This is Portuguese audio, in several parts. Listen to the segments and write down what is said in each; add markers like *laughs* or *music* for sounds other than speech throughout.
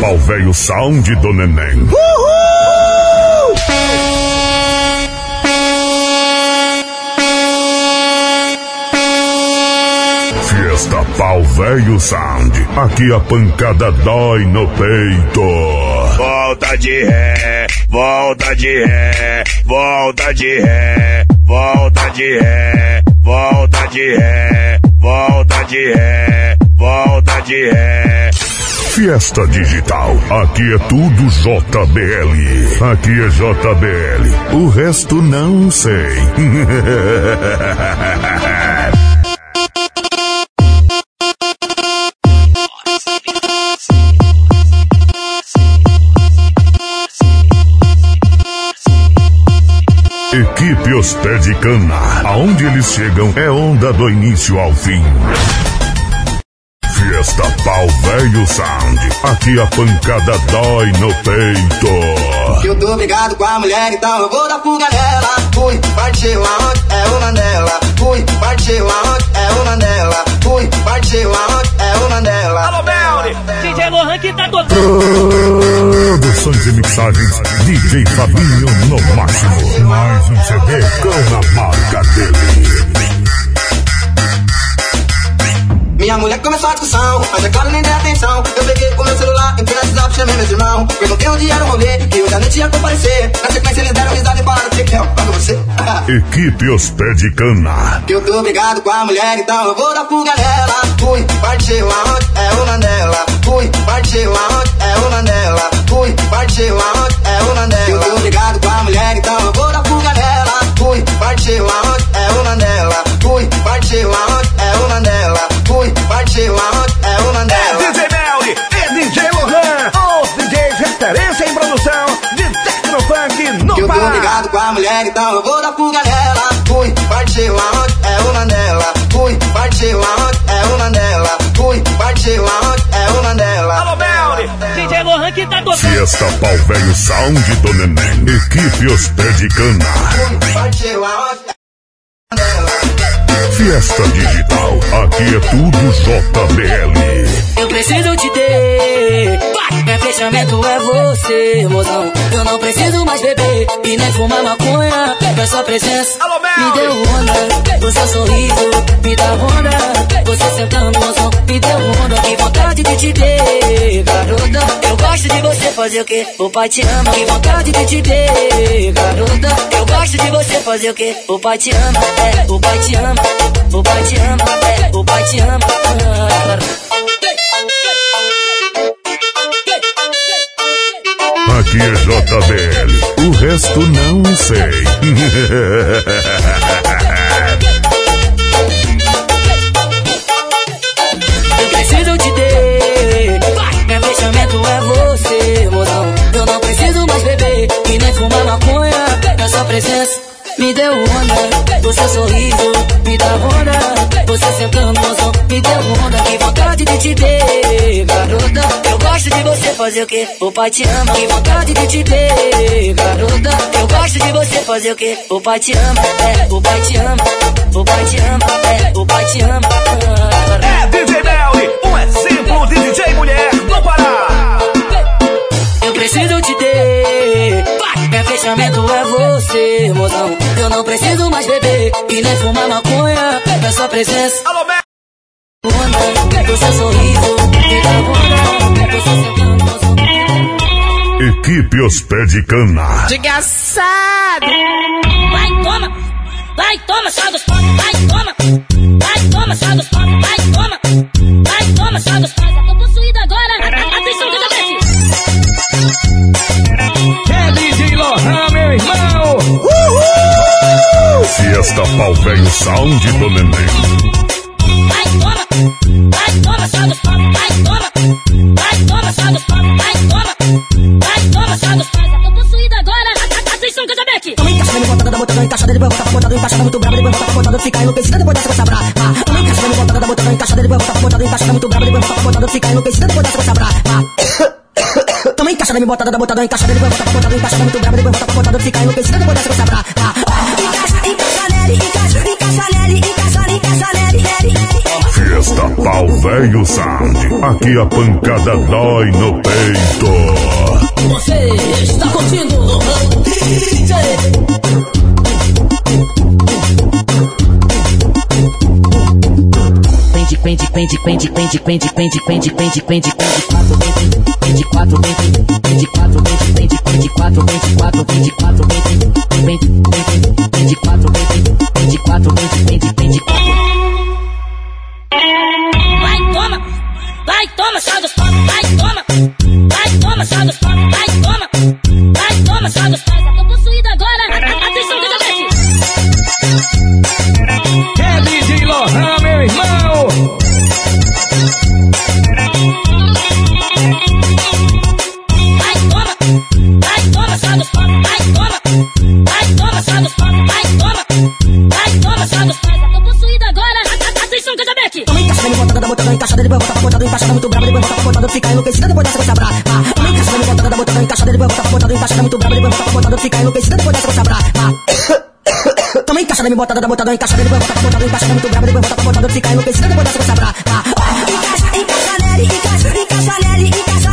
Pau Velho Sound do Neném. Uhul! Fiesta Pau Velho Sound. Aqui a pancada dói no peito. Volta de ré, volta de ré, volta de ré, volta de ré, volta de ré, volta de ré, volta de ré. Fiesta Digital. Aqui é tudo JBL. Aqui é JBL. O resto não sei. *laughs* Equipe Os Pé de Cana. Aonde eles chegam é onda do início ao fim. Fiesta Pau Velho Sound. Aqui a pancada dói no peito. Eu tô brigado com a mulher, então eu vou dar fuga nela. Fui, partiu aonde? É uma nela. Fui, partiu aonde? É uma nela. Fui, partiu aonde? É uma nela. Alô, Melly! DJ Lohan que tá tocando. Produções e mixagens. DJ Fabinho no máximo. Mais um CD com a marca dele. Minha mulher começou a discussão, mas é claro nem dei atenção. Eu peguei o meu celular, entrei no WhatsApp, chamei meus irmãos. Perguntei onde era o rolê, que eu já nem tinha comparecer. Na sequência eles deram risada e falaram que é paga você. *laughs* Equipe Os Pé de Cana. Eu tô brigado com a mulher, então eu vou dar fuga nela. Fui, partiu aonde? É uma nela. Fui, partiu aonde? É uma nela. Fui, partiu aonde? É uma nela. Eu tô brigado com a mulher, então eu vou dar fuga nela. Fui, partiu aonde? É uma nela. Fui, partiu aonde? É uma nela. Partiu aonde? É uma É nela. DJ Melly e DJ Lohan, os DJs referência em produção de Tecnofunk no Eu tô ligado com a mulher, então eu vou dar fuga nela. Fui, partiu aonde? É uma nela. Fui, partiu aonde? É uma nela. Fui, partiu aonde? É uma nela. Alô, Melly! DJ Lohan que tá tocando. Fiesta Pau Velho Sound do Neném. Equipe Os Pé de Cana. Fui, partiu aonde? É uma nela. Fiesta Digital. Aqui é tudo JBL. Eu preciso te ter. Meu fechamento é você, mozão. Eu não preciso mais beber e nem fumar maconha. É sua presença. Alô! Me deu onda, o seu sorriso me dá onda. Você sentando, mozão, me deu onda. Que vontade de te ter, garota. Eu gosto de você fazer o quê? O pai te ama. Que vontade de te ter, garota. Eu gosto de você fazer o quê? O pai te ama, é, o pai te ama. O pai te ama, o pai te ama. Aqui é JBL. O resto não sei. Eu preciso te ter. Meu fechamento é você, mozão. Eu não preciso mais beber e nem fumar maconha. É sua presença me deu onda. Seu sorriso me dá onda. Você sentando, mozão, me deu onda. Que vontade de te ter, garota. Eu gosto de você fazer o quê? O pai te ama. Que vontade de te ter, garota. Eu gosto de você fazer o quê? O pai te ama, é, o pai te ama. O pai te ama, é, o pai te ama. É nem fumar maconha. É sua presença, Alô, Melly! onda. O seu sorriso onda. Você sentando, mozão. Equipe Os Pé de Cana. Desgraçado! Vai, toma! Vai, toma, só dos pobres! Vai, toma! Vai, toma, só dos pobres! Vai, toma! Vai, toma, só dos pobres! Eu tô possuído agora! Atenção, que eu É Fiesta Pau Velho Sound do Neném. Vai, toma! Vai, toma, só dos pobres! Vai, toma! Vai, toma, só dos pobres! Vai, toma! Vai, toma, só dos! Eu tô possuído agora! Atenção, que eu Toma encaixada, me botando, botando encaixada, depois bota pra botando encaixada muito brava, depois bota pra botando, fica enlouquecida, depois dessa você brava. Toma encaixada, me botando, botando encaixada, depois bota pra botando encaixada muito brava, depois bota pra botando, fica enlouquecida, depois dessa você brava dama encaixada, me botada, dá botada, encaixada, depois volta pra botada, encaixada, muito grave, depois botar pra botada, fica enlouquecida, depois desce com essa pra, pra. Encaixa, encaixa nele, encaixa, encaixa nele, encaixa, encaixa nele, nele, nele. Fiesta pau velho Sard, aqui a pancada dói no peito. Você está curtindo DJ. pende pende pende pende pende pende pende pende pende pende quatro, pende, pende, quatro, pende pende quatro, pende pende quatro, pende quatro, pende quatro, pende pende pende quente, quatro, pende, pende, quatro, pende, pende, pende, quatro. Vai toma, vai toma, só dos pobres, vai toma, vai toma, só dos pobres, vai toma, vai toma, só dos pobres. Tô possuído agora, atenção, que eu já Lohan. botada, me botada, da botada, encaixa, depois bota botada, botadão, muito brabo, depois botada, pra botadão, fica enlouquecido, depois dá essa coisa pra. Ah, ah, ah. Encaixa, encaixa nele, encaixa, encaixa nele, encaixa.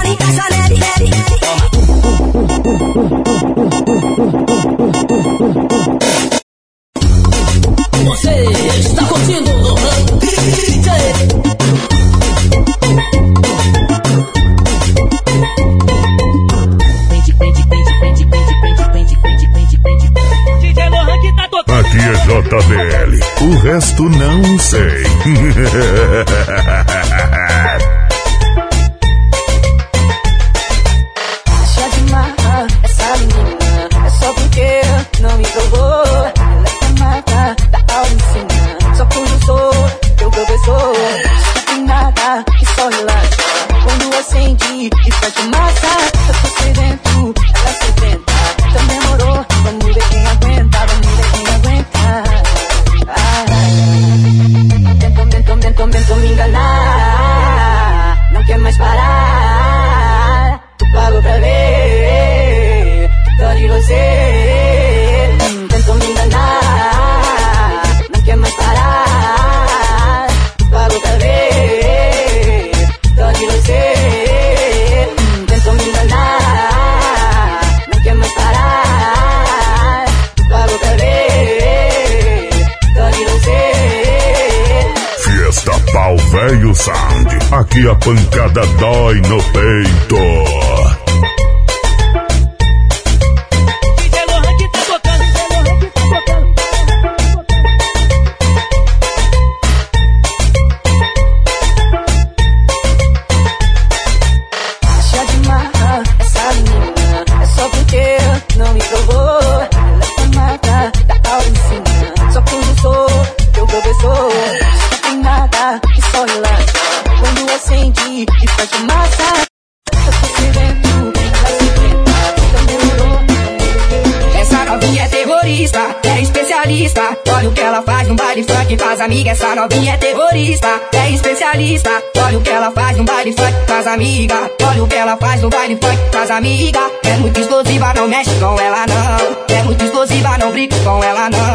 amiga. É muito explosiva, não mexe com ela não. É muito explosiva, não brinca com ela não.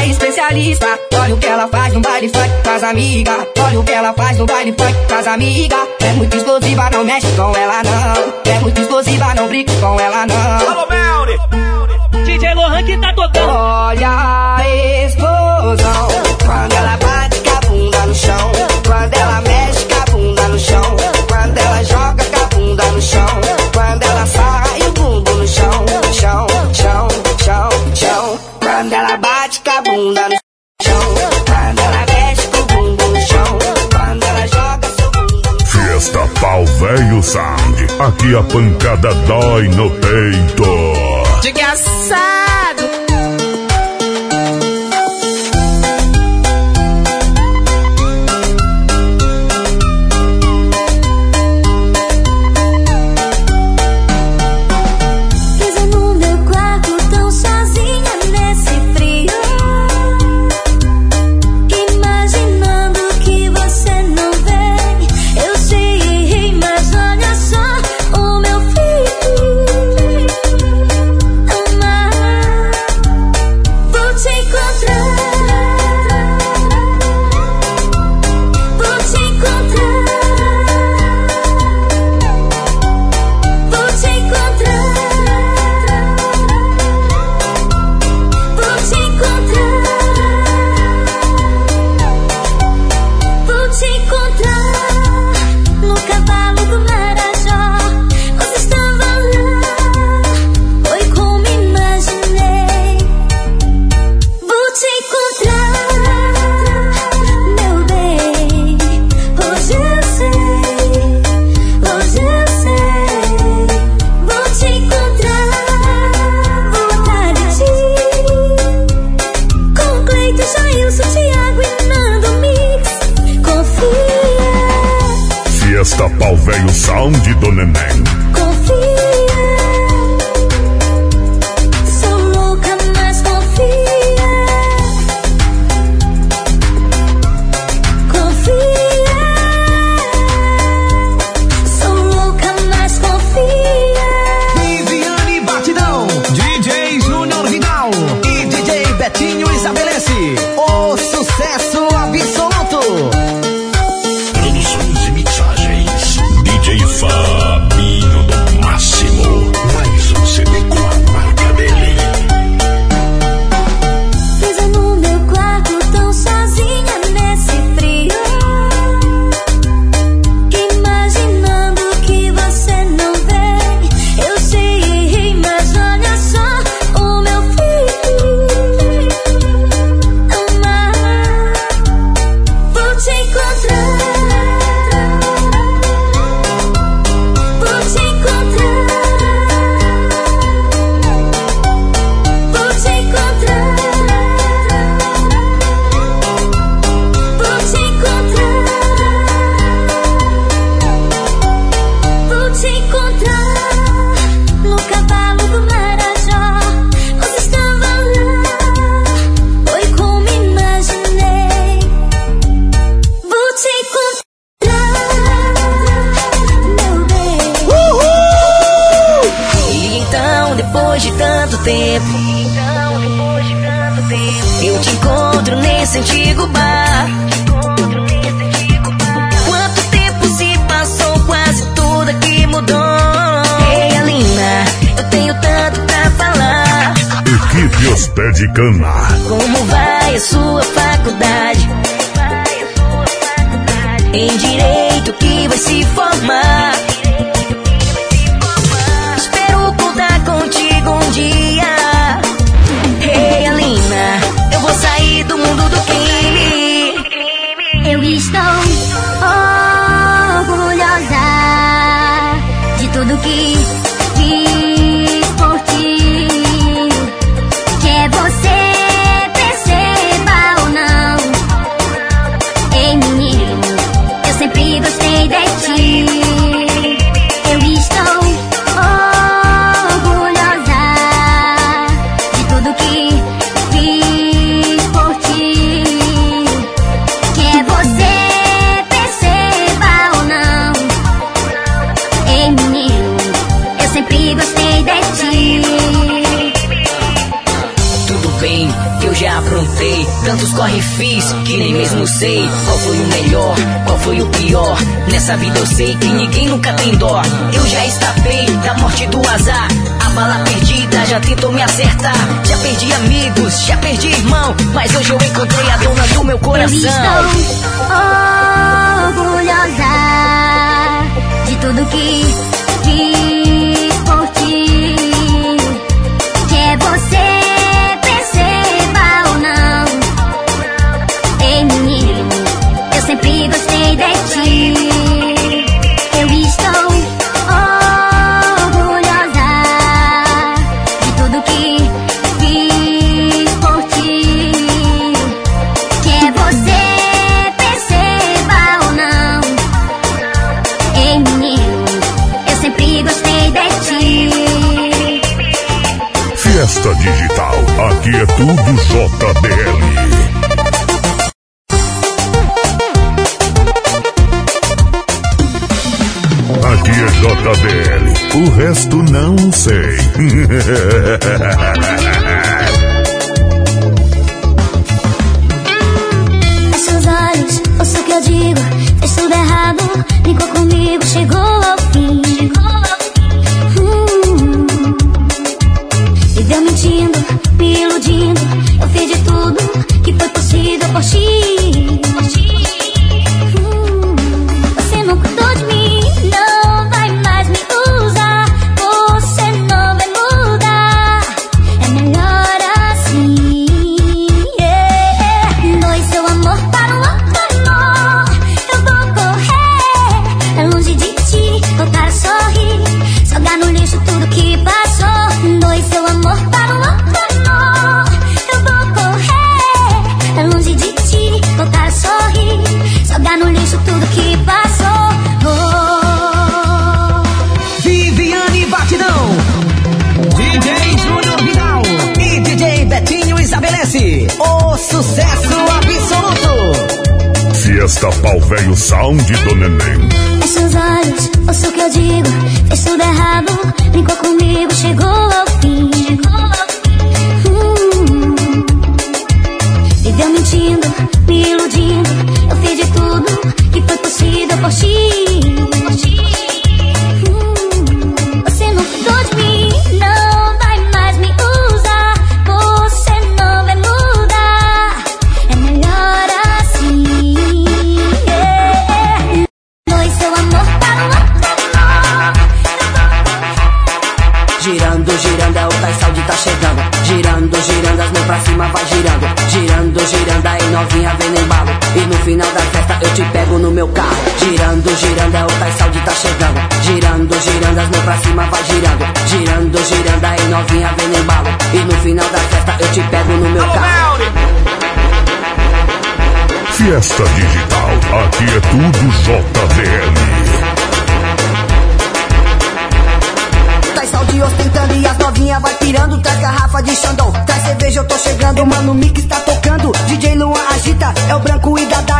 é especialista. Olha o que ela faz no baile funk com as. Olha o que ela faz no baile funk com as. É muito explosiva, não mexe com ela não. É muito explosiva, não brinca com ela não. Alô, Melri! DJ Lohan que tá tocando. Olha a explosão. Pancada dói no peito. Desgraçado.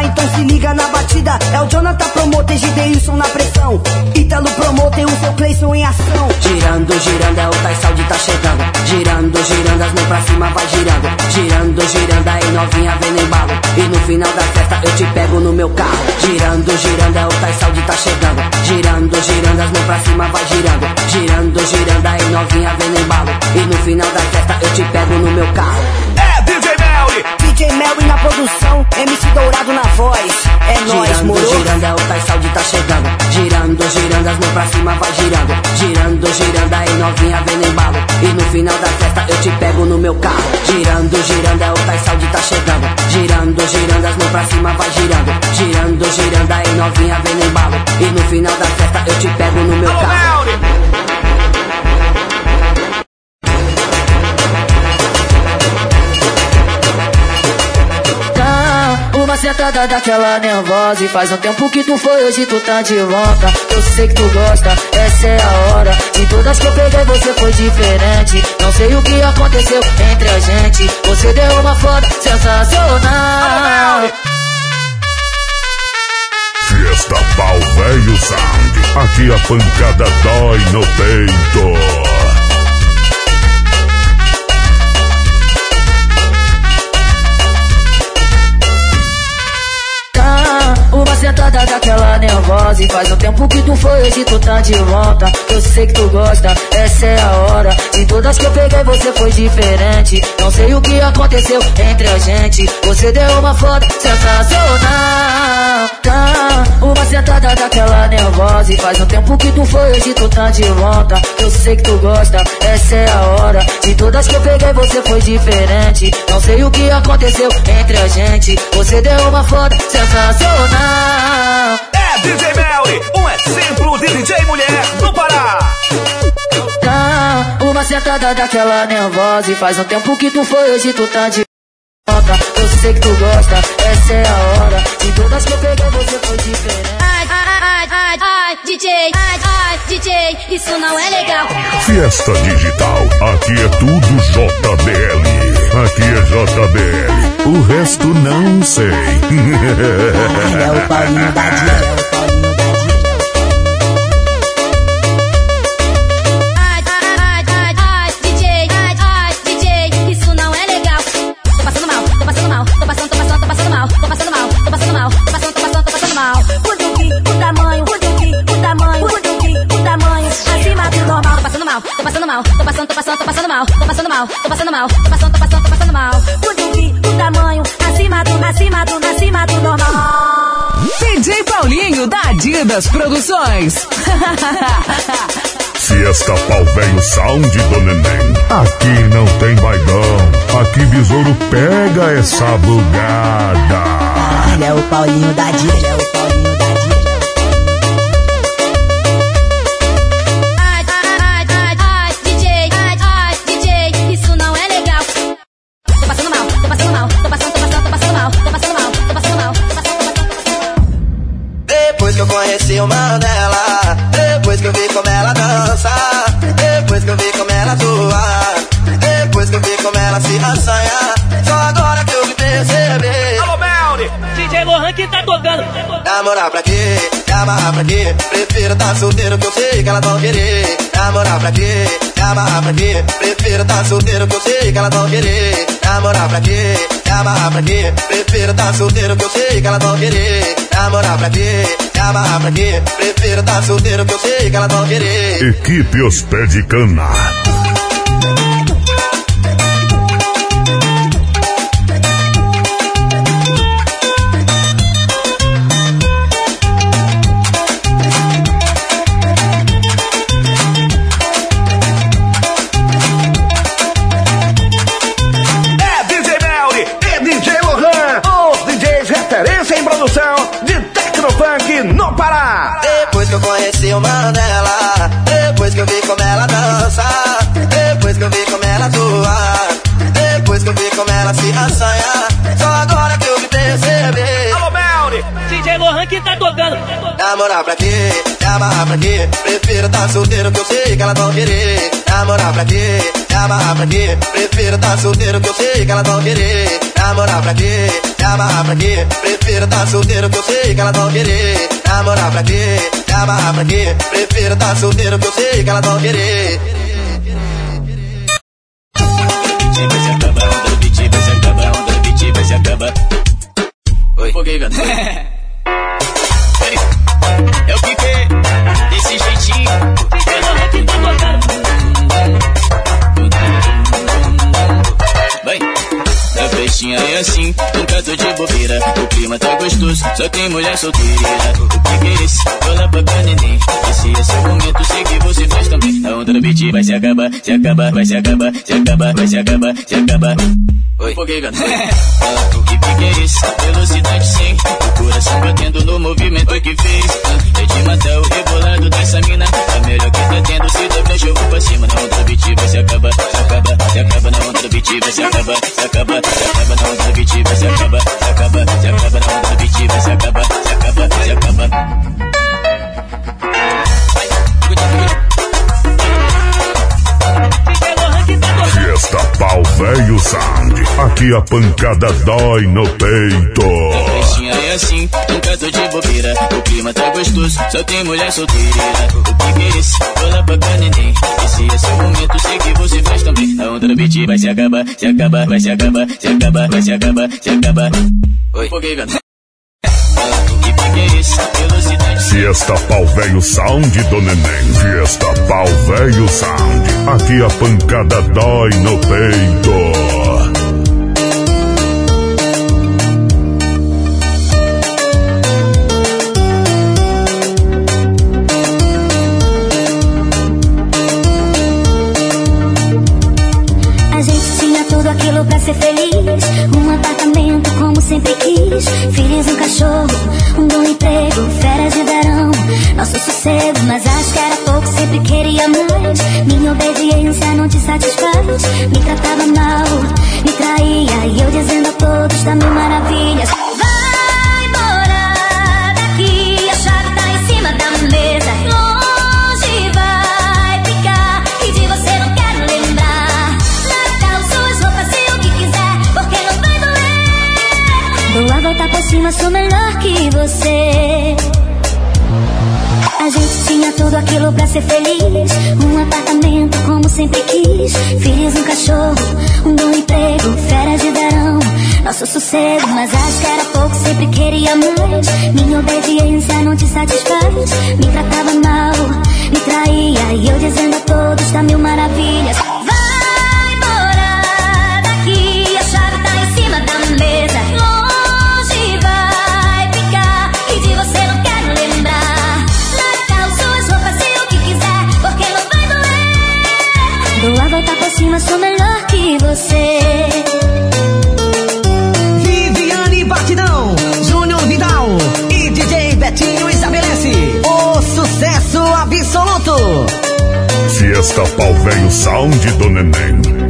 Então se liga na batida. É o Jonathan Promoter, Gideilson na pressão. Ítalo Promoter, o seu Cleison em ação. Girando, girando, é o Tais Saúde tá chegando. Girando, girando, as mãos pra cima vai girando. Girando, girando, aí novinha vem no embalo. E no final da festa eu te pego no meu carro. Girando, girando, é o Tais Saúde tá chegando. Girando, girando, as mãos pra cima vai girando. Girando, girando, aí novinha vem no embalo. E no final da festa eu te pego no meu carro. DJ na produção, MC Dourado na voz. É nóis, Girando, moro. girando, é o Saúde tá chegando. Girando, girando, as mãos pra cima vai girando. Girando, girando, aí novinha vem no embalo. E no final da festa eu te pego no meu carro. Girando, girando, é o Tais Saúde tá chegando. Girando, girando, as mãos pra cima vai girando. Girando, girando, aí novinha vem no embalo. E no final da festa eu te pego no meu carro. Uma sentada daquela nervosa. E faz um tempo que tu foi, hoje tu tá de volta. Eu sei que tu gosta, essa é a hora. De todas que eu peguei você foi diferente. Não sei o que aconteceu entre a gente. Você deu uma foda sensacional. Fiesta Pau Velho Sound. Aqui a pancada dói no peito. Sentada daquela nervosa E faz um tempo que tu foi, hoje tu tá de volta. Eu sei que tu gosta, essa é a hora. De todas que eu peguei você foi diferente. Não sei o que aconteceu entre a gente. Você deu uma foto sensacional. Tá, uma sentada daquela nervosa E faz um tempo que tu foi, hoje tu tá de volta. Eu sei que tu gosta, essa é a hora. De todas que eu peguei você foi diferente. Não sei o que aconteceu entre a gente. Você deu uma foto sensacional É DJ Melly, um exemplo de DJ mulher no Pará. Uma sentada daquela nervosa E faz um tempo que tu foi, hoje tu tá de volta Eu sei que tu gosta, essa é a hora De todas que eu peguei você foi diferente Ai, ai, ai, ai, ai, DJ, ai, ai, DJ, isso não é legal. Fiesta Digital. Aqui é tudo JBL. JBL. O resto não sei. *laughs* É o Paulinho da Dia. Mal, tô passando tô passando, tô passando, mal, tô passando mal, tô passando mal, tô passando, tô passando, tô passando mal. Quando vi o tamanho, acima do, acima do, acima do normal. DJ Paulinho da Adidas Produções. *laughs* Fiesta Pau Velho Sound do Neném. Aqui não tem baidão. Aqui besouro pega essa bugada. Ele é o Paulinho da. Ele é o Paulinho depois que eu vi como ela se assanha, só agora que eu me percebi. Alô, Melri! DJ Lohan que tá tocando. Namorar pra quê? Amarrar pra quê? Prefiro tá solteiro que eu sei que elas vão querer. Namorar pra quê? Amarrar pra quê? Prefiro tá solteiro que eu sei que elas vão querer. Namorar pra quê? Amarrar pra quê? Prefiro tá solteiro que eu sei que elas vão querer. Namorar pra quê? Amarrar pra quê? Prefiro tá solteiro que eu sei que elas vão querer. Equipe Os Pé de Cana. Namorar pra quê? Me amarrar pra quê? Prefiro tá solteiro que eu sei que elas vão querer. Namorar pra quê? Me amarrar pra quê? Prefiro tá solteiro que eu sei que elas vão querer. Namorar pra quê? Me amarrar pra quê? Prefiro tá solteiro que eu sei que elas vão querer. Namorar pra quê? Me amarrar pra quê? Prefiro tá solteiro que eu sei que elas vão querer. Mulher solteira. O que que é isso? Rola pra neném. Esse é seu momento, sei que você faz também. A onda do beat vai se acabar, se acabar, vai se acabar, se acabar, vai se acabar, se acabar. Oi. Por que, o que que é? Velocidade 100. O coração batendo no movimento que fez. É de matar o rebolado dessa mina. A melhor que tá tendo, se dobra, jogo pra cima. Na onda do beat vai se acabar, se acabar, se acaba. Na onda do beat vai se acabar, se acaba, se acaba. Na onda do beat vai se acabar, se acaba, se acaba. Na onda do beat vai se acabar, se acaba, se acaba. Fiesta Pau Velho Sound. Aqui a pancada dói no peito. A festinha é assim, nunca tô de bobeira. O clima tá gostoso, só tem mulher solteira. O que que é isso? Rola pra cá, neném. Esse é seu momento, sei que você faz também. A onda do beat vai se acabar, se acabar, vai se acabar, se acabar, vai se acabar, se acabar. Oi. Por que, Fiesta Pau Velho Sound do Neném. Fiesta Pau Velho Sound. Aqui a pancada dói no peito. mas acho que era pouco, sempre queria mais. Minha obediência não te satisfaz, me tratava mal, me traía. E eu dizendo a todos da minha maravilhas. Vai morar daqui, a chave tá em cima da mesa. Longe vai ficar, e de você não quero lembrar. Natal, suas roupas e o que quiser, porque não vai doer. Vou a voltar por cima, sou melhor que você. Gente tinha tudo aquilo pra ser feliz. Um apartamento como sempre quis. Filhos, um cachorro, um bom emprego, férias de verão. Nosso sossego, mas acho que era pouco, sempre queria mais. Minha obediência não te satisfaz. Me tratava mal, me traía. E eu dizendo a todos da mil maravilhas. Cima, sou melhor que você. Viviane Batidão, Júnior Vidal e DJ Betinho estabelece o sucesso absoluto. Fiesta Pau Velho Sound do Neném.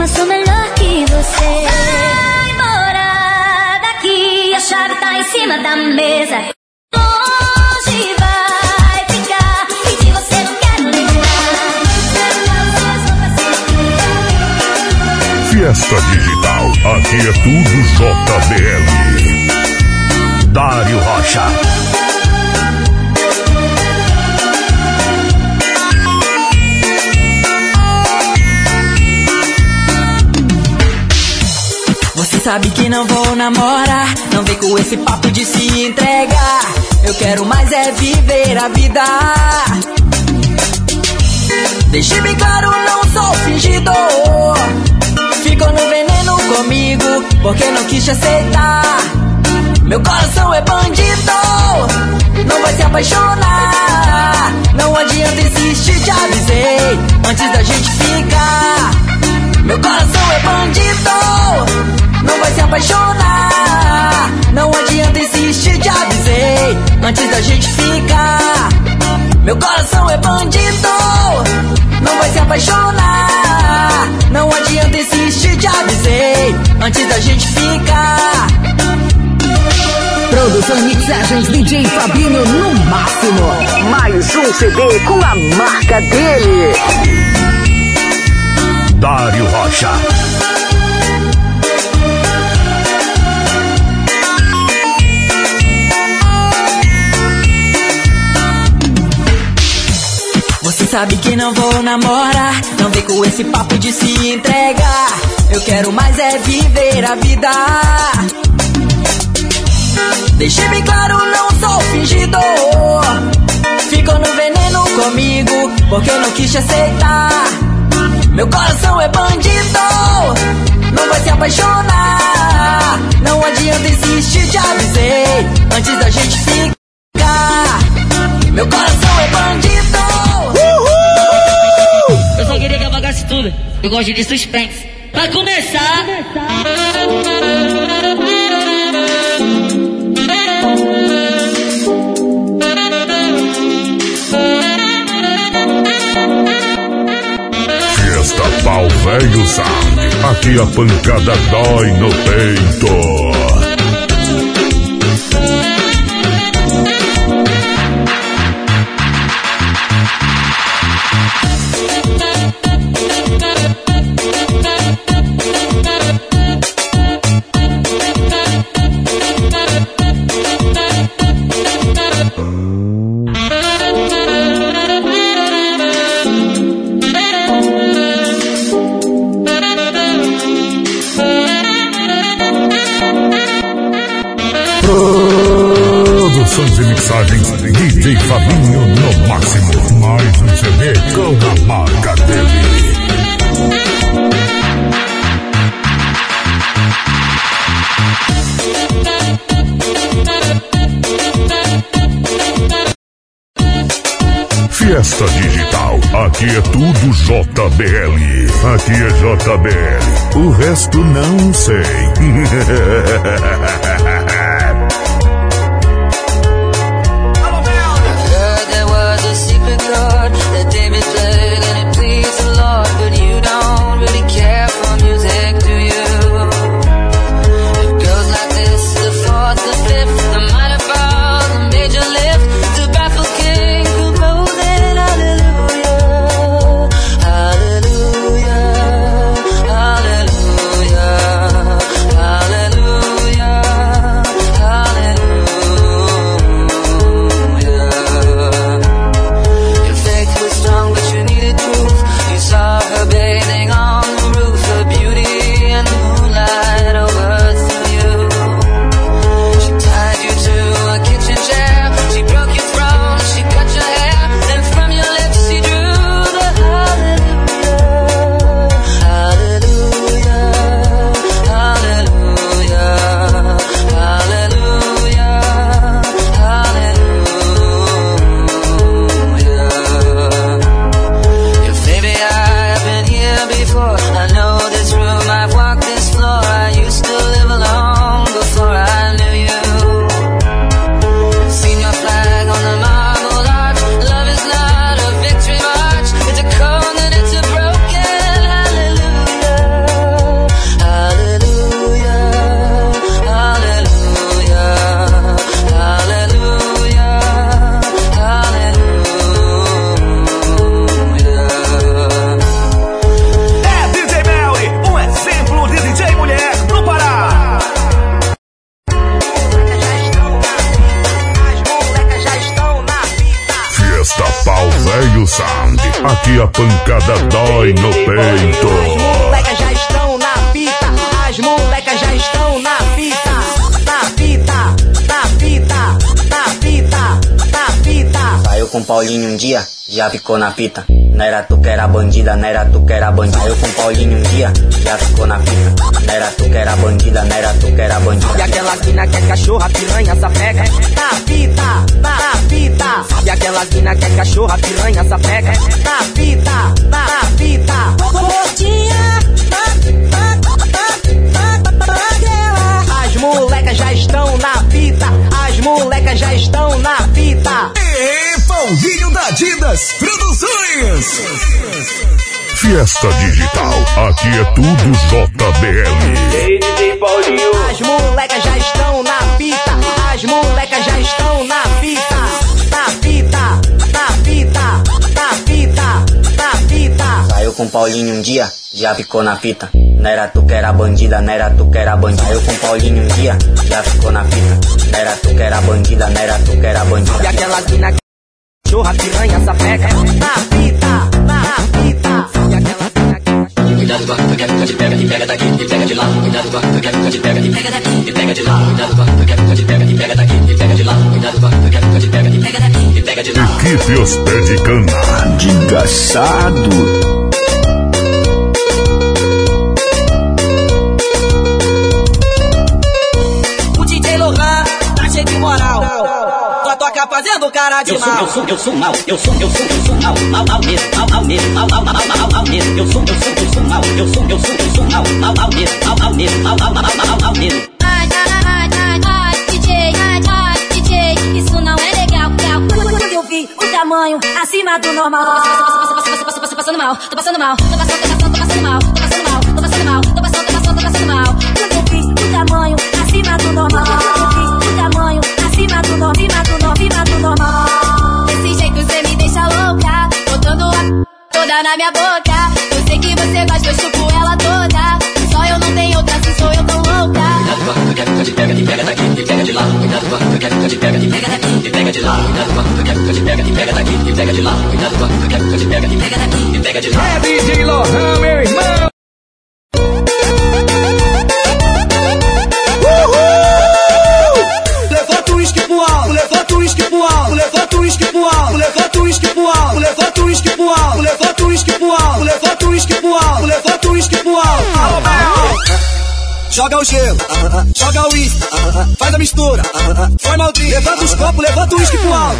Cima, sou melhor que você. Vai embora daqui, a chave tá em cima da mesa. Longe vai ficar, e de você não quero lembrar. Fiesta Digital. Aqui é tudo JBL. Dário Rocha. Sabe que não vou namorar, não vem com esse papo de se entregar. Eu quero mais é viver a vida. Deixe bem claro, não sou fingidor. Ficou no veneno comigo, porque não quis te aceitar. Meu coração é bandido, não vai se apaixonar. Não adianta insistir, te avisei, antes da gente ficar. Meu coração é bandido, não vai se apaixonar. Não adianta insistir, te avisei, antes da gente ficar. Meu coração é bandido, não vai se apaixonar. Não adianta insistir, te avisei, antes da gente ficar. Produção e mixagens DJ Fabinho no máximo. Mais um CD com a marca dele. Dário Rocha. Sabe que não vou namorar, não vem com esse papo de se entregar. Eu quero mais é viver a vida. Deixei bem claro, não sou fingidor. Ficou no veneno comigo, porque não quis te aceitar. Meu coração é bandido, não vai se apaixonar. Não adianta insistir, te avisei, antes da gente ficar. Meu coração é bandido. Tudo. Eu gosto de suspense. Pra começar. Fiesta Pau Velho Sound. Aqui a pancada dói no peito. DJ Fabinho no máximo. Mais um CD com a marca dele. Fiesta Digital, aqui é tudo JBL. Aqui é JBL, o resto não sei. *laughs* Velho Sound, aqui a pancada dói no peito. molecas já estão na fita, as molecas já estão na fita, na fita, na fita, na fita, na fita. Saiu com Paulinho um dia, já ficou na fita. Não era tu que era bandida, não era tu que era bandida. Saiu com Paulinho um dia, já ficou na fita. Não era tu que era bandida, não era tu que era bandida. Sabe aquelas mina que é cachorra, piranha, sapeca? Na fita, na, fita. Sabe aquelas mina que é cachorra, piranha, sapeca? Na fita, na, fita. Gordinha, As molecas já estão na fita, as molecas já estão na fita. E Paulinho da Adidas Produções. Fiesta Digital, aqui é tudo JBL. As molecas já estão na fita, as molecas já estão na fita, com Paulinho um dia, já ficou na fita. Não era tu que era bandida, não era tu que era bandida. Saiu com Paulinho um dia, já ficou na fita. Não era tu que era bandida, não era tu que era bandida. Sabe aquelas mina que é cachorra, piranha, sapeca? Na fita, na fita. Sabe aquelas mina que Cuidado com a que quer te pega, te pega daqui, te pega de lá. Cuidado com a que quer te pega, te pega daqui, te pega de lá. Cuidado com a que quer te pega, te pega daqui, te pega de lá. Cuidado com a que quer te pega, te pega daqui, te pega de lá. Equipe Os Pé de Cana, fazendo cara de Eu sou, mal. eu sou, eu sou mal, eu sou, eu sou, eu sou mal, mal, mal mesmo, mal, mal mesmo, mal, mal, mal, mal, mal, mal mesmo. Eu sou, eu sou, eu sou mal, eu sou, eu sou, eu sou mal, mal, mal mesmo, mal, mal mesmo, mal, mal, mal, mal, mal, mal mesmo. Ai, ai, ai, ai, ai, DJ, ai, ai, DJ, isso não é legal, legal. Quando eu vi o tamanho acima do normal, tô passando mal, tô passando mal, tô passando, tô passando, tô passando mal, tô passando mal, tô passando mal, tô passando, tô passando, tô passando mal. Quando eu vi o tamanho acima do normal, na minha boca. Eu sei que você gosta, eu chupo ela toda. Só eu não tenho outra, se sou eu tão louca. Cuidado com a que quer te pega, te pega daqui, te pega de lá. Cuidado com a que quer te pega, te pega daqui, te pega de lá. Cuidado com a que quer te pega, te pega daqui, te pega de lá. Cuidado com a que quer te pega, te pega daqui, te pega de lá. É DJ Lohan, meu irmão. Levanta o uísque pro alto, levanta o uísque pro alto, levanta o uísque pro alto, levanta o uísque pro alto, levanta o uísque pro alto, levanta o uísque pro alto, levanta o uísque pro alto. Alô! Joga o gelo, joga o uísque, faz a mistura, forma o. Levanta os copos, levanta o uísque pro alto.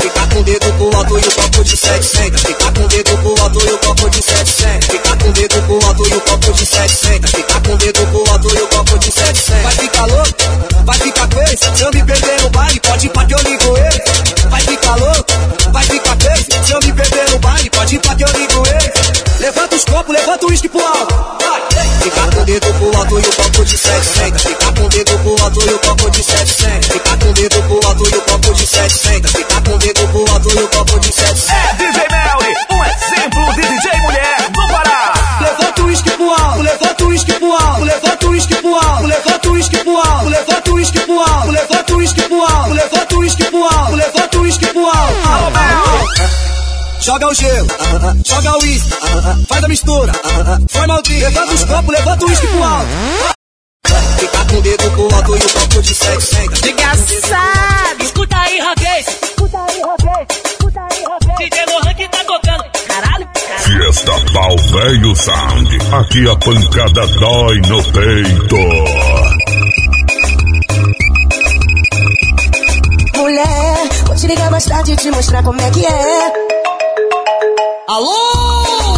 Fica com o dedo pro alto e o copo de 700. Fica com o dedo pro alto e o copo de 700. Fica com o dedo pro alto e o copo de 700. Fica com o dedo pro alto e o copo de 700. Vai ficar louco, vai ficar crazy. Se eu me perder no baile, pode ir pra que eu ligo ele. Vai ficar louco, vai ficar crazy. Se eu me perder no baile, pode ir pra que eu ligo ele. Levanta os copos, levanta o uísque pro alto. Fica com o dedo pro alto e o copo de 700. Fica com o dedo pro alto e o copo de 700. Fica com o dedo pro alto e o copo de 700. Fica com o dedo pro alto e o copo de 700. É DJ Melly, um exemplo de DJ mulher no Pará. Levanta o uísque pro alto, levanta o uísque pro alto, levanta o uísque pro alto, levanta o uísque pro alto, levanta o uísque pro alto, levanta o uísque pro alto, levanta o uísque pro alto, levanta o uísque pro alto. Joga o gelo, joga o uísque, faz a mistura, forma o drink. Levanta os copos, levanta o uísque pro alto. Fica com o dedo pro alto e o copo de 700. Desgraçado! Escuta aí, rapaz! Escuta aí, rapaz! Escuta aí, rapaz! DJ Lohan que tá tocando! Caralho! Fiesta Pau Velho Sound. Aqui a pancada dói no peito. Mulher, vou te ligar mais tarde e te mostrar como é que é. Alô?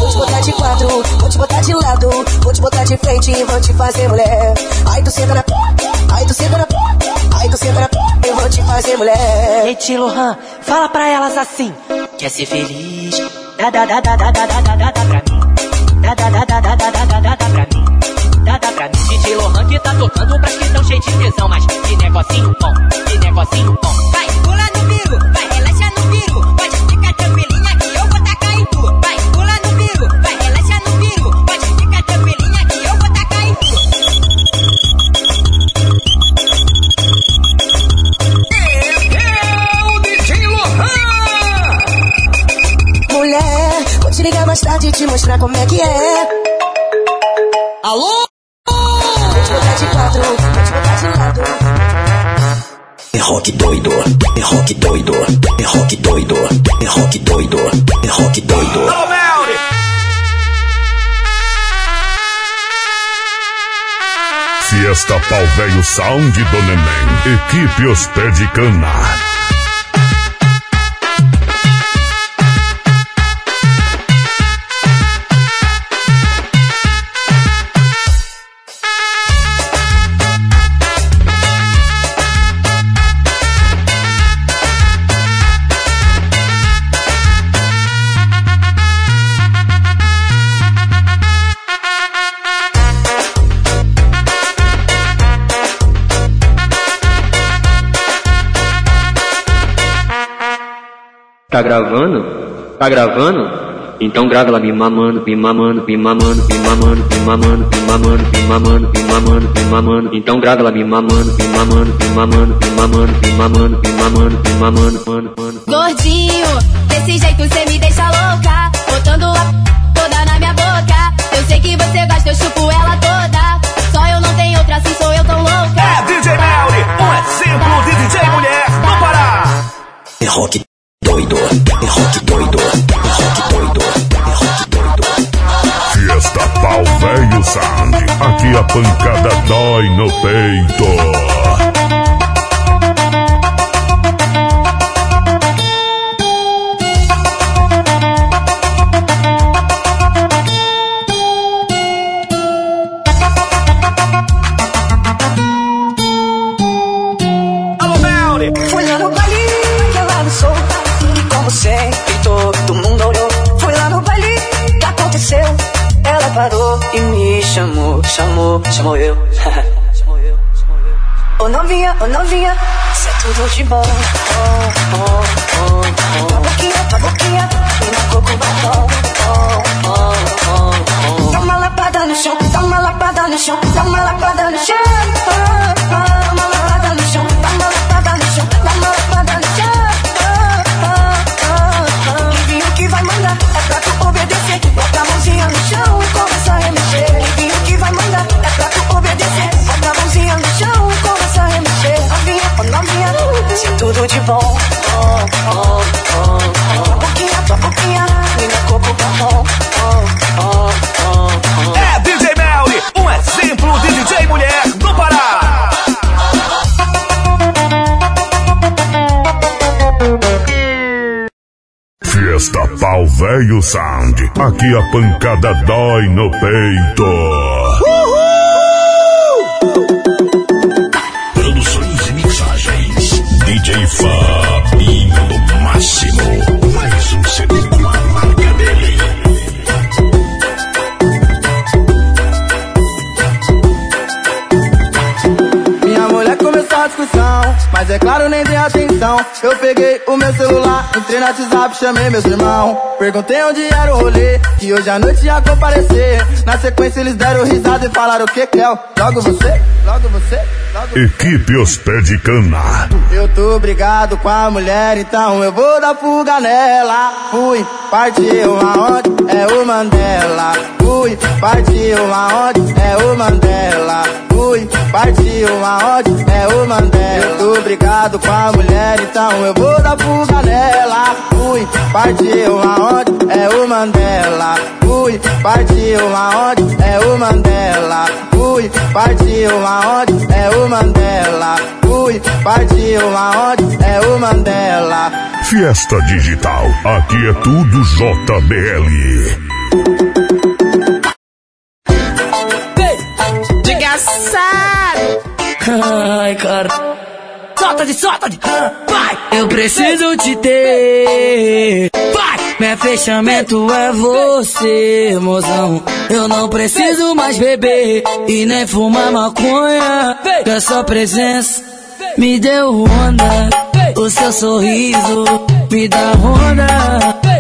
Vou te botar de quatro, vou te botar de lado, vou te botar de frente e vou te fazer mulher. Aí tu senta na aí tu senta na aí tu senta na eu vou te fazer mulher. Ei, Tio Lohan, fala pra elas assim. Quer ser feliz? Dá, dá, dá, dá, dá, dá, dá, dá, dá, dá pra mim. Dá, dá, dá, dá, dá, dá, dá, dá, dá, dá pra mim. Dá, dá pra mim. DJ Lohan que tá tocando pras que tão cheio de tesão, mas que negocinho bom, que negocinho bom. Vai, pula no biru, vai, relaxa no biru. Vou te ligar mais tarde e te mostrar como é que é. Alô? Vou te botar de quatro, vou te botar de lado. É rock doido, é rock doido, é rock doido, é rock doido, é rock doido. Alô, Melly. Fiesta Pau Velho Sound do Neném. Equipe Os Tá gravando? Tá gravando? Então grava ela me mamando, me mamando, me mamando, me mamando, me mamando, me mamando, me mamando, me mamando, me mamando. Então grava ela me mamando, me mamando, me mamando, me mamando, me mamando, me mamando, me mamando, mano, mano. Gordinho, desse jeito cê me deixa louca. Botando a toda na minha boca. Eu sei que você gosta, eu chupo ela toda. Só eu não tenho outra, assim sou eu tão louca. É DJ Melly, um exemplo de DJ mulher no Pará. É rock a pancada dói no peito. Eu Ô novinha, ô novinha Cê é tudo de bom oh, oh, oh, oh. Tua boquinha, tua boquinha E na coco batom oh, oh, oh, oh. Dá uma lapada no chão Dá uma lapada no chão Dá uma lapada no chão oh, oh. No no no que vai mandar É pra tu obedecer Bota a mãozinha no chão tudo de bom. É DJ Melly, um exemplo de DJ mulher no Pará. Festa Pau Velho Sound. Aqui a pancada dói no peito. Atenção. Eu peguei o meu celular, entrei no WhatsApp, chamei meus irmãos. Perguntei onde era o rolê, que hoje à noite ia comparecer. Na sequência eles deram risada e falaram o que, Cléo? Logo você, logo você, logo Equipe Os Pé de Cana. eu tô brigado com a mulher, então eu vou dar fuga nela. Fui, partiu aonde? É o Mandela. Fui, partiu aonde? É o Mandela. Fui, partiu aonde? É o Mandela. Eu tô brigado com a mulher, então eu vou dar fuga nela. Fui, partiu aonde? É o Mandela. Fui, partiu aonde? É o Mandela. Fui, partiu aonde? É o Mandela. Fui, partiu aonde? É o Mandela. Fiesta Digital. Aqui é tudo JBL. Desgraçado! Ai, cara. Solta de, solta de, vai! Eu preciso te ter, vai! Meu fechamento é você, mozão. Eu não preciso mais beber e nem fumar maconha. Que a sua presença me deu onda. O seu sorriso me dá onda.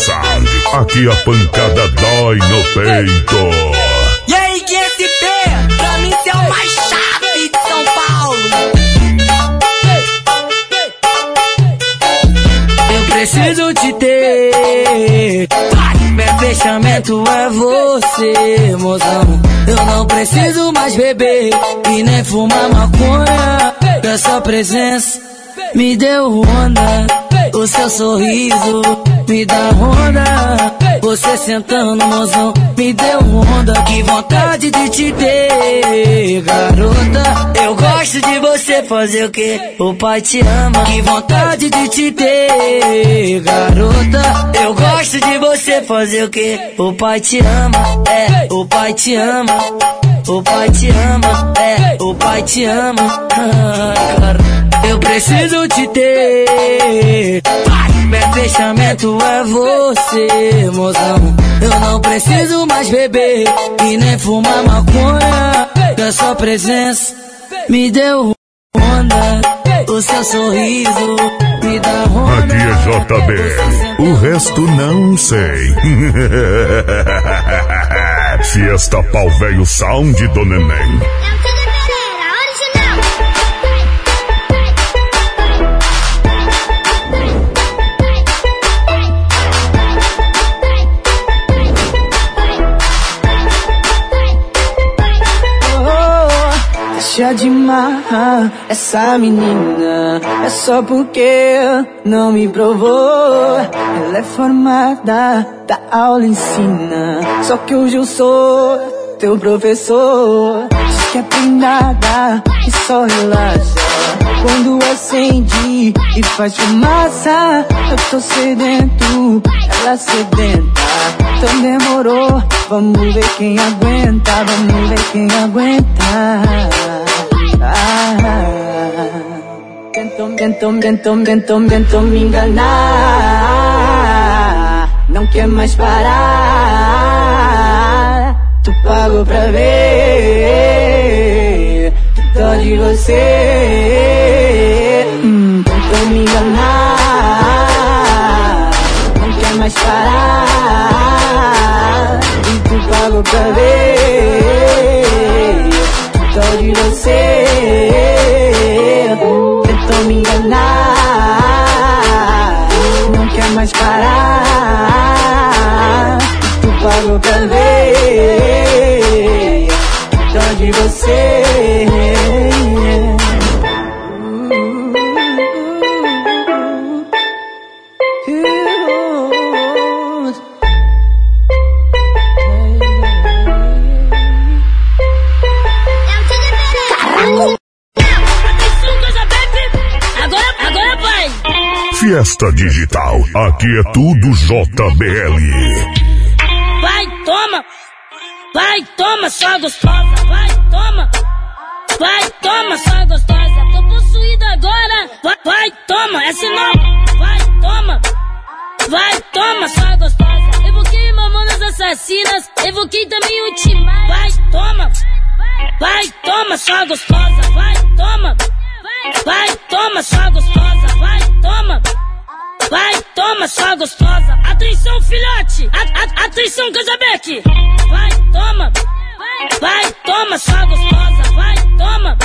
Aqui a pancada dói no peito. E aí, GSP, pra mim você é o mais chave de São Paulo. Eu preciso te ter. Meu fechamento é você, mozão. Eu não preciso mais beber e nem fumar maconha. Essa presença me deu onda. O seu sorriso me dá onda. Você sentando, mozão, me deu onda. Que vontade de te ter, garota. Eu gosto de você fazer o que? O pai te ama. Que vontade de te ter, garota. Eu gosto de você fazer o que? O pai te ama. É, o pai te ama. O pai te ama. É, o pai te ama. *laughs* Cara. Eu preciso te ter. Meu fechamento é você, mozão. Eu não preciso mais beber e nem fumar maconha. Que a sua presença me deu onda. O seu sorriso me dá onda. Aqui é JBL. O resto não sei. *laughs* Fiesta Pau Velho Sound do Neném. Deixa de marrar essa menina. É só porque não me provou. Ela é formada, da aula ensina. Só que hoje eu sou teu professor. Diz que é prendada e só relaxa. Quando acende e faz fumaça, eu tô sedento, ela sedenta. Então demorou, vamos ver quem aguenta, vamos ver quem aguenta. Tentou, tentou, tentou, tentou, tentou me enganar. Não quer mais parar. Tu pagou pra ver. Dó de você. Hum, me enganar. Não quer mais parar. E tu pagou pra ver gostou de você. Tentou me enganar, não quer mais parar. Tu pagou pra ver, gostou de você. Fiesta Digital, aqui é tudo JBL. Vai, toma! Vai, toma, só gostosa! Vai, toma! Vai, toma, só gostosa! Tô possuída agora! Vai, vai toma, é sinal! Vai, toma! Vai, toma, só gostosa! Evoquei mamonas assassinas, evoquei também o Timar! Vai, toma! Vai, toma, só gostosa! Vai, toma! Vai, toma, só gostosa! Toma! Toma, só gostosa! Atenção, filhote! Atenção, Casabeck! Vai, toma! Vai, toma, só gostosa! Vai, toma!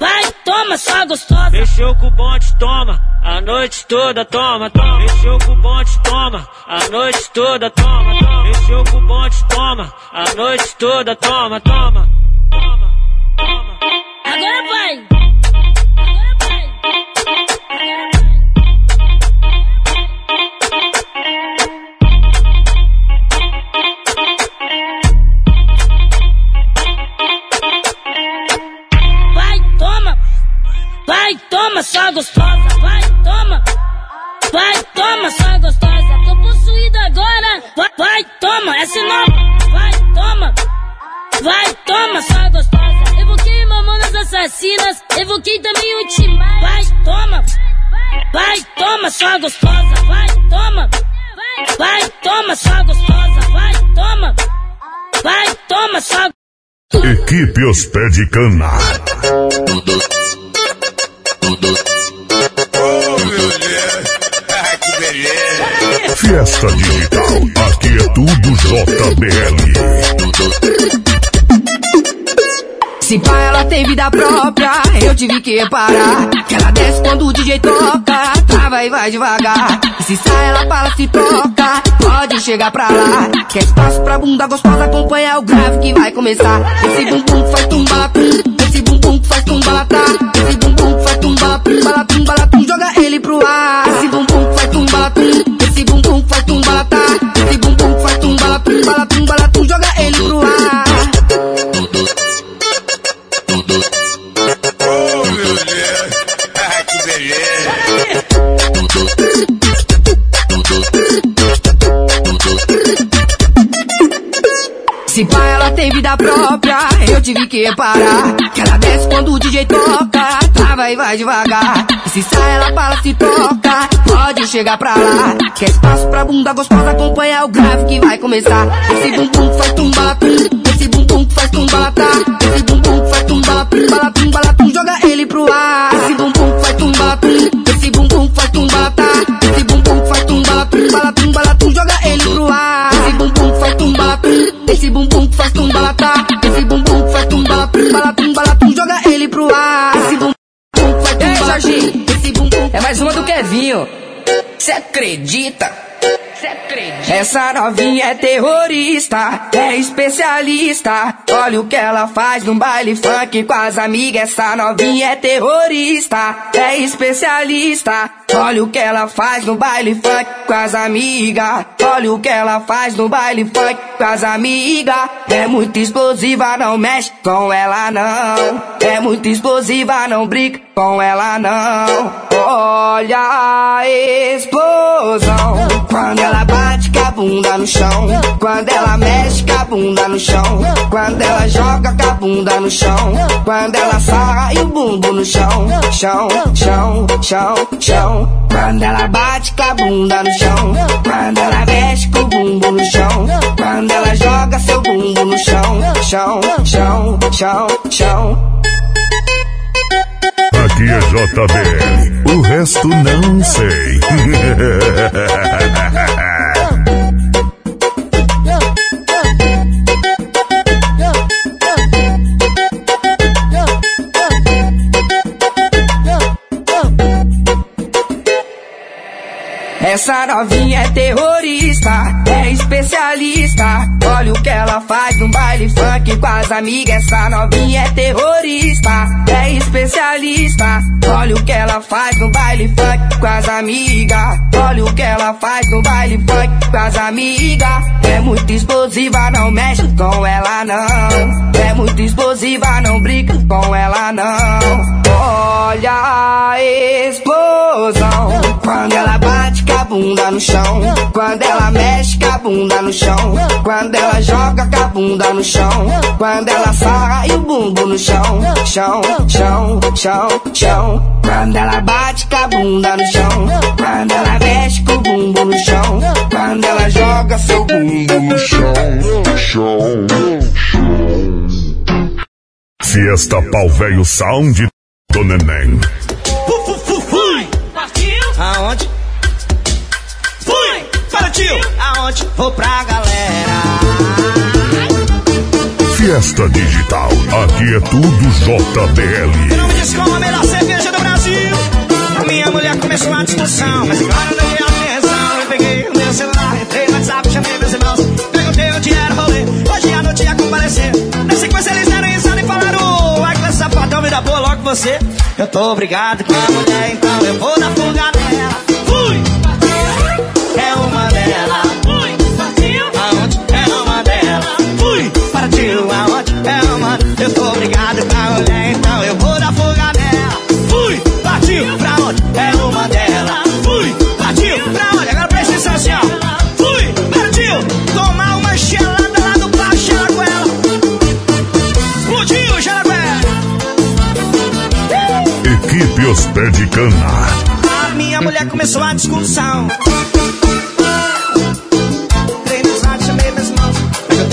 Vai, toma, só gostosa! Fechou com o bonde, toma. A noite toda, toma, toma. Fechou com o bonde, toma. A noite toda, toma, toma. Fechou com o bonde, toma. A noite toda, toma, toma. Agora Os Pé de Cana. Fiesta Digital, aqui é tudo JBL. Se pá, ela tem vida própria, eu tive que reparar. Que ela desce quando o DJ toca, e vai devagar. E se sai, ela fala, se toca, pode chegar pra lá. Quer espaço pra bunda gostosa, acompanha o grave que vai começar. Esse bumbum faz tumbalatum, esse bumbum faz tumbalatá. Esse bumbum faz tumbalatum, balatum, balatum, joga ele pro ar. Esse bumbum faz tumbalatum, esse bumbum faz tumbalatá. Esse bumbum faz tumbalatum, balatum, balatum, joga tem vida própria, eu tive que reparar. Que ela desce quando o DJ toca, trava e vai devagar. E se sai, ela fala, se toca, pode chegar pra lá. Quer espaço pra bunda gostosa, acompanha o grave que vai começar. Esse bumbum faz tumbalatum, esse bumbum faz tumbalatá. Esse bumbum faz tumbalatum, balatum, balatum, joga ele pro ar. Esse bumbum faz tumbalatum, Essa novinha é terrorista, é especialista. Olha o que ela faz no baile funk com as amigas. Essa novinha é terrorista, é especialista. Olha o que ela faz no baile funk com as amigas. Olha o que ela faz no baile funk com as amigas. É muito explosiva, não mexe com ela não. É muito explosiva, não brinca com ela não. Olha a explosão quando ela bate com a bunda no chão. Quando ela mexe com a bunda no chão. Quando ela joga com a bunda no chão. Quando ela e o bumbo no chão. Chão, chão, chão, chão. Quando ela bate com a bunda no chão. Quando ela mexe com o bumbo no chão. Quando ela joga seu bumbo no chão. Chão, chão, chão, chão. Aqui é JBL, o resto não sei. *laughs* Essa novinha é terrorista, especialista. Olha o que ela faz no baile funk com as amigas. Essa novinha é terrorista, é especialista. Olha o que ela faz no baile funk com as amigas. Olha o que ela faz no baile funk com as amigas. É muito explosiva, não mexe com ela não. É muito explosiva, não brinca com ela não. Olha a explosão quando ela bate com a bunda no chão. Quando ela mexe com a bunda no chão. Quando ela joga com a bunda no chão. Quando ela sarra e o bumbum no chão. Chão, chão, chão, chão. Quando ela bate com a bunda no chão. Quando ela mexe com o bumbum no chão. Quando ela joga seu bumbum no chão. Chão, Fiesta Pau Velho Sound do Neném. Fui! Partiu! Aonde? Fui! Partiu! Vou pra galera. Fiesta Digital. Aqui é tudo JBL. Em nome disso, como a melhor cerveja do Brasil. A minha mulher começou a discussão, mas agora eu dei atenção. Eu peguei o meu celular, entrei no WhatsApp, chamei meus irmãos. Perguntei onde era o rolê. Hoje à noite ia comparecer. Na sequência eles deram risada e falaram: Vai com sapatão, me dá boa logo você. Eu tô obrigado com a mulher, então eu vou dar fuga nela. Pé de Cana. A minha mulher começou a discussão.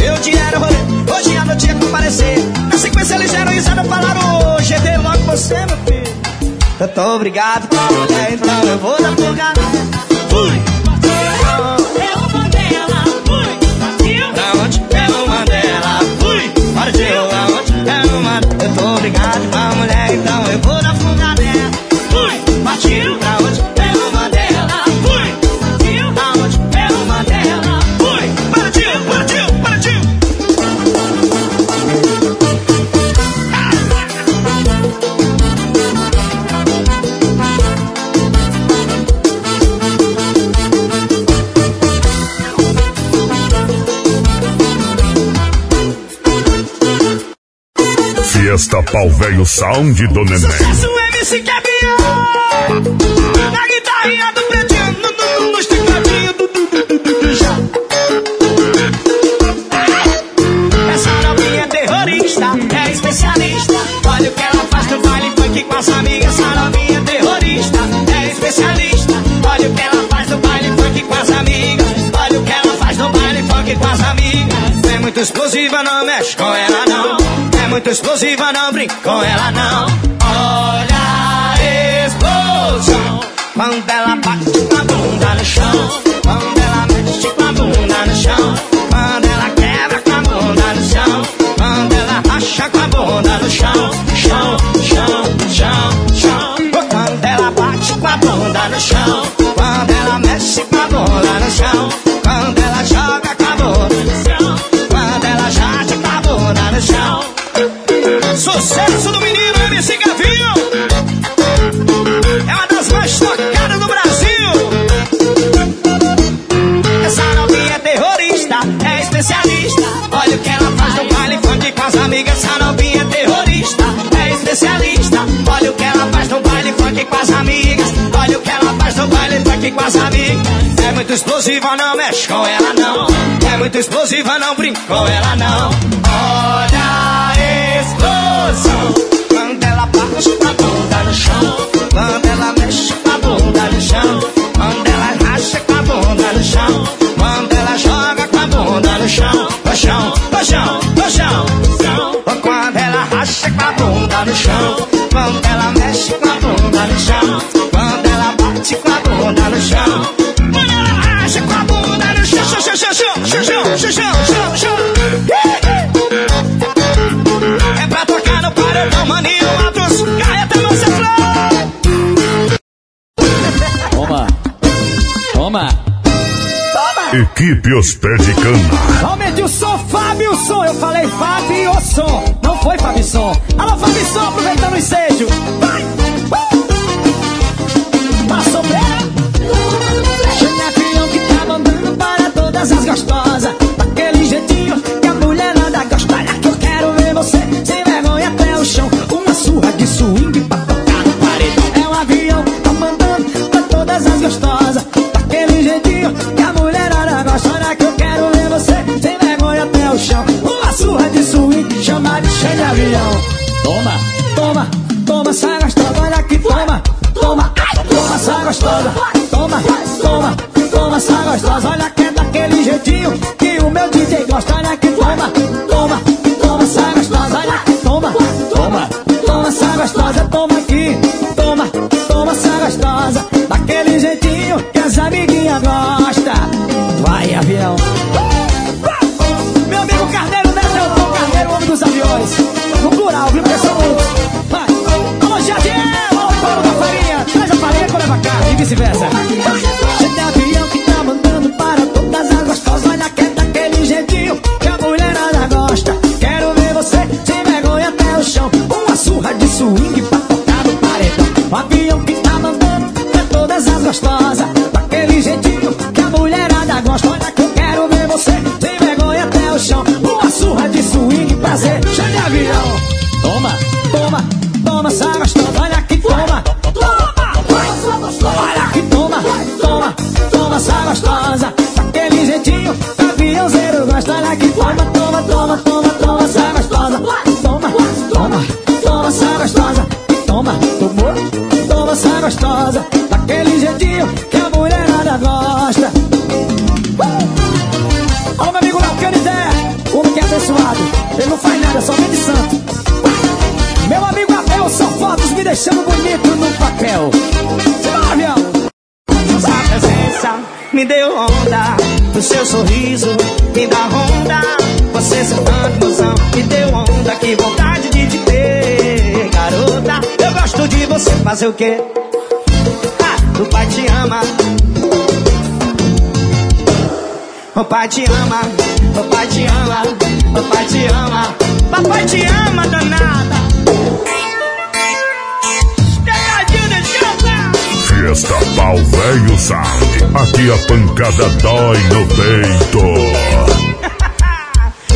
O dinheiro, rolê. Hoje à noite ia comparecer. Na sequência eles deram risada, falaram: Hoje dei logo você, meu filho. Eu tô obrigado a mulher, então eu vou dar fuga. Fui! Fiesta Pau Velho Sound do Neném. Sucesso MC Kevinho! Na guitarrinha do pretinho, no, no, no, nos tecladinhos do, do, do, do, do, do, já. Essa novinha é terrorista, é especialista. Olha o que ela faz no baile funk com as amigas. Essa novinha é terrorista, é especialista. Olha o que ela faz no baile funk com as amigas. Olha o que ela faz no baile funk com as amigas. É muito explosiva, não mexe com ela não. Muito explosiva, não brinca com ela não. Olha a explosão. Quando ela bate É muito explosiva, não mexe com ela não. É muito explosiva, não brinca com ela não. Olha a explosão. Quando ela com a bunda no chão. Quando ela mexe com a bunda no chão. Quando ela racha com a bunda no chão. Quando ela joga com a bunda no chão. No chão, no chão, no chão. Quando ela racha com a bunda no chão. Quando ela mexe com a bunda no chão. Equipe Os Pé de Cana. Aumente o som, Fábio Som. Eu falei Fábio Som. Não foi Fábio Som. Alô, Fábio Som, aproveitando o ensejo. Vai! Avião. Toma, toma, toma, sai gostosa. Olha aqui, toma, toma, toma, sai gostosa. Toma, toma, toma, sai gostosa. Olha que é daquele jeitinho que o meu DJ gosta. Olha aqui, toma, toma, toma, sai gostosa. Olha aqui, toma, toma, toma, sai gostosa. Toma aqui, toma, toma, sai gostosa. Daquele jeitinho que as amiguinhas gostam. Vice-versa. Gostosa. Daquele jeitinho, aviãozeiro gosta. Olha aqui, toma, toma, toma, toma, toma, sai gostosa. Toma, toma, toma, sai gostosa. Toma, tomou, toma, sai gostosa. Daquele jeitinho que a mulherada gosta. Olha meu amigo Léo Canidé, homem que é abençoado. Ele não faz nada, só vem de santo. Meu amigo Abel, são fotos me deixando bonito no papel. Me deu onda, o seu sorriso me dá onda. Você sentando mozão me deu onda, que vontade de te ter, garota. Eu gosto de você fazer o quê? Ah, o pai te ama. O pai te ama, o pai te ama, o pai te ama, papai te ama danada. Fiesta Pau Velho Sound. Aqui a pancada dói no peito.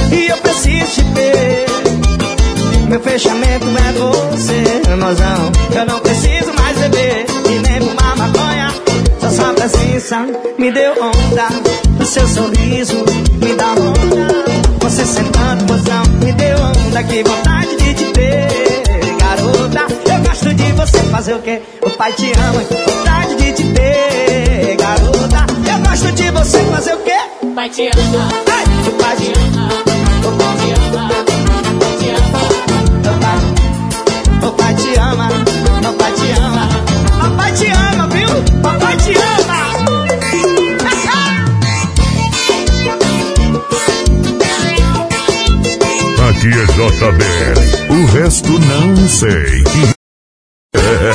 *laughs* E eu preciso te ver. Meu fechamento é você, mozão. Eu não preciso mais beber e nem fumar maconha. Só sua presença me deu onda. O seu sorriso me dá onda. Você sentando, mozão, me deu onda. Que vontade de te ter, garota. Eu gosto de você fazer o quê? O pai te ama, que vontade de te ter, garota. Eu gosto de você fazer o quê? O pai te ama. Ai, o pai te ama. O pai te ama. O pai te ama. O pai te ama. O pai te ama. Papai te ama, viu? Papai te ama. Aqui é JB. O resto não sei.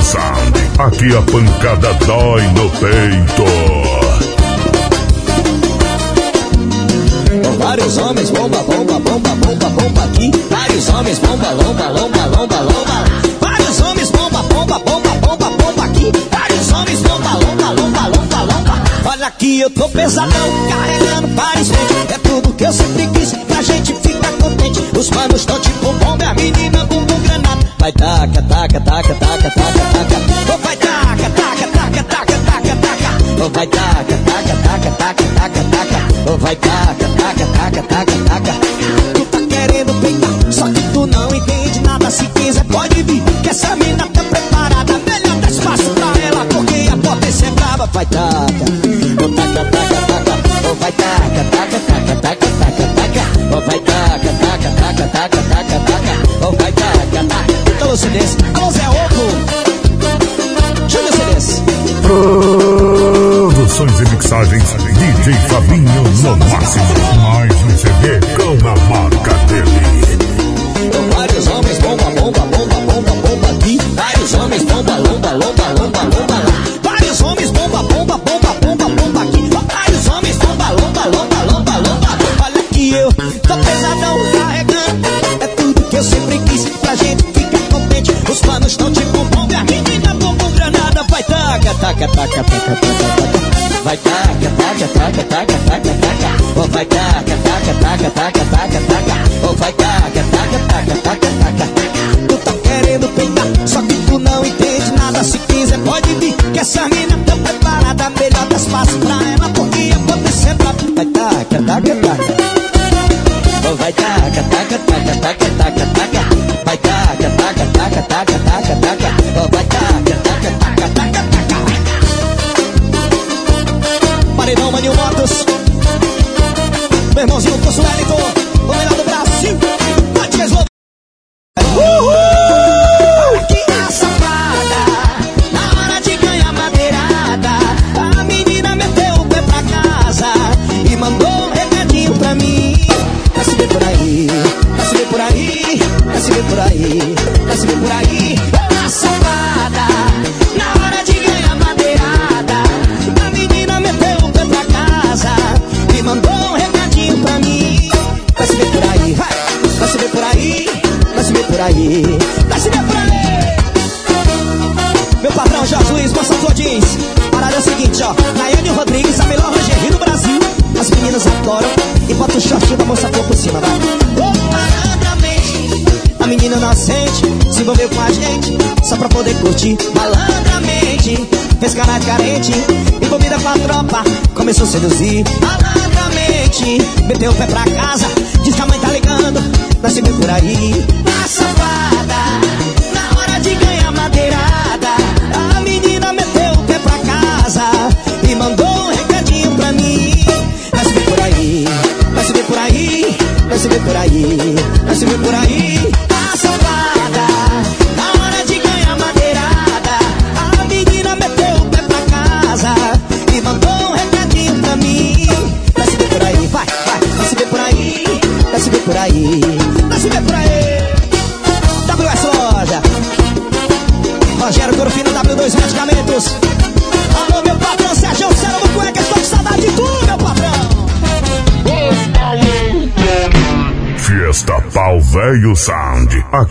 sound. Aqui a pancada dói no peito. Então vários homens, bomba, bomba, bomba, bomba, bomba aqui. Vários homens, bomba, lomba, lomba, lomba, lomba. Vários homens, bomba, bomba, bomba, bomba, bomba aqui. Vários homens, bomba, lomba, lomba, lomba. Olha que eu tô pesadão, carregando para escute. É tudo que eu sempre quis, pra gente ficar contente. Os manos tão tipo bomba, a menina bumbum granada. Vai taca, taca, taca, taca, taca, taca. Ou vai taca, taca, taca, taca, taca, taca. Ou vai taca, taca, taca, taca, taca, taca. Ou vai taca, taca, taca, taca, taca.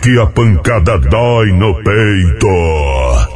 que a pancada dói no peito.